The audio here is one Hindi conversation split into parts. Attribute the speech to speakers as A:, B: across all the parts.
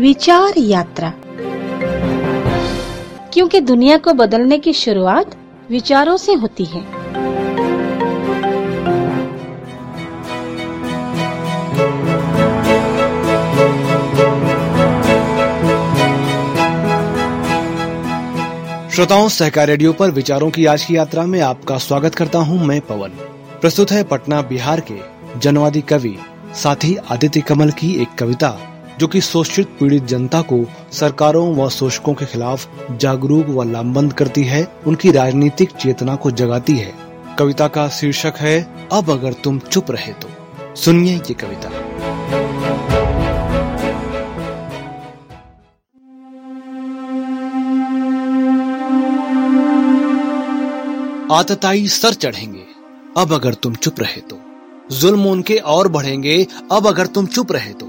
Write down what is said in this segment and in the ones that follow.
A: विचार यात्रा। क्योंकि दुनिया को बदलने की शुरुआत विचारों से होती है।
B: श्रोताओं, सहकार रेडियो पर विचारों की आज की यात्रा में आपका स्वागत करता हूँ मैं पवन। प्रस्तुत है पटना बिहार के जनवादी कवि, साथी आदित्य कमल की एक कविता। जो कि शोषित पीड़ित जनता को सरकारों व शोषकों के खिलाफ जागरूक व लामबंद करती है, उनकी राजनीतिक चेतना को जगाती है। कविता का शीर्षक है, अब अगर तुम चुप रहे तो। सुनिए ये कविता। आतताई सर चढ़ेंगे, अब अगर तुम चुप रहे तो। जुल्म उनके और बढ़ेंगे, अब अगर तुम चुप रहे तो।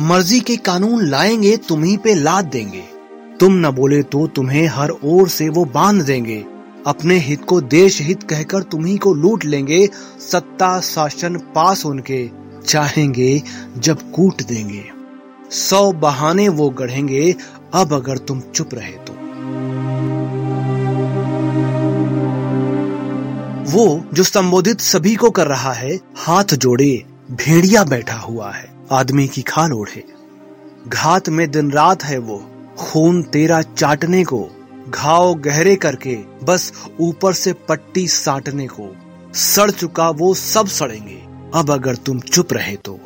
B: मर्ज़ी के कानून लाएँगे, तुम्ही पे लाद देंगे। तुम न बोले तो तुम्हें हर ओर से वो बाँध देंगे। अपने हित को देश हित कहकर तुम्ही को लूट लेंगे, सत्ता शासन पास उनके चाहेंगे, जब कूट देंगे। सौ बहाने वो गढ़ेंगे, अब अगर तुम चुप रहे तो। वो जो संबोधित सभी को कर रहा है, हाथ जोड़े। भेड़िया बैठा हुआ है, आदमी की खाल ओढ़े। घात में दिन रात है वो, खून तेरा चाटने को, घाव गहरे करके, बस ऊपर से पट्टी साटने को। सड़ चुका वो सब सड़ेंगे, अब अगर तुम चुप रहे तो।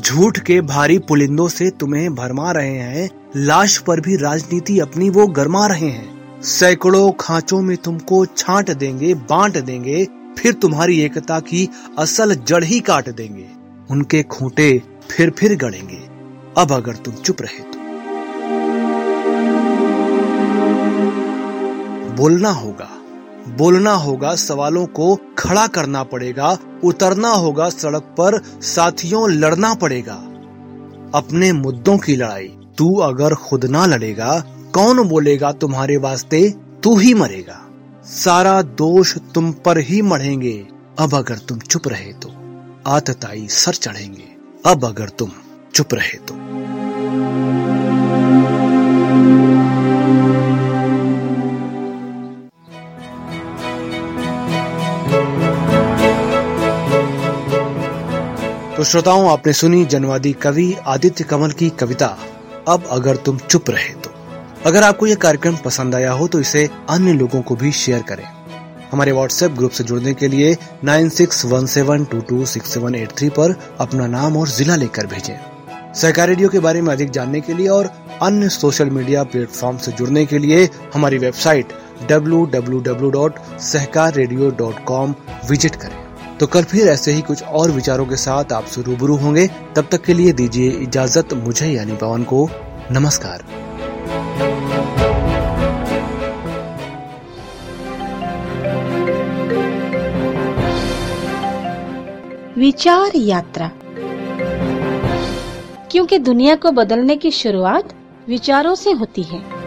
B: झूठ के भारी पुलिंदों से तुम्हें भरमा रहे हैं, लाश पर भी राजनीति अपनी वो गरमा रहे हैं। सैकड़ों खांचों में तुमको छांट देंगे, बांट देंगे, फिर तुम्हारी एकता की असल जड़ ही काट देंगे। उनके खूंटे फिर फिर गड़ेंगे। अब अगर तुम चुप रहे तो। बोलना होगा। बोलना होगा, सवालों को खड़ा करना पड़ेगा, उतरना होगा सड़क पर, साथियों, लड़ना पड़ेगा। अपने मुद्दों की लड़ाई, तू अगर खुद ना लड़ेगा कौन बोलेगा तुम्हारे वास्ते, तू ही मरेगा। सारा दोष तुम पर ही मढ़ेंगे, अब अगर तुम चुप रहे तो। आतताई सर चढ़ेंगे, अब अगर तुम चुप रहे तो। तो श्रोताओं, आपने सुनी जनवादी कवि आदित्य कमल की कविता, अब अगर तुम चुप रहे तो। अगर आपको यह कार्यक्रम पसंद आया हो तो इसे अन्य लोगों को भी शेयर करें। हमारे व्हाट्सएप ग्रुप से जुड़ने के लिए 9617226783 पर अपना नाम और जिला लेकर भेजें। सहकार रेडियो के बारे में अधिक जानने के लिए और अन्य सोशल मीडिया प्लेटफॉर्म से जुड़ने के लिए हमारी वेबसाइट www.sehkarradio.com विज़िट करें। तो कल फिर ऐसे ही कुछ और विचारों के साथ आपसे रूबरू होंगे। तब तक के लिए दीजिए इजाज़त। मुझे यानी पवन को नमस्कार।
A: विचार यात्रा। क्योंकि दुनिया को बदलने की शुरुआत विचारों से होती है।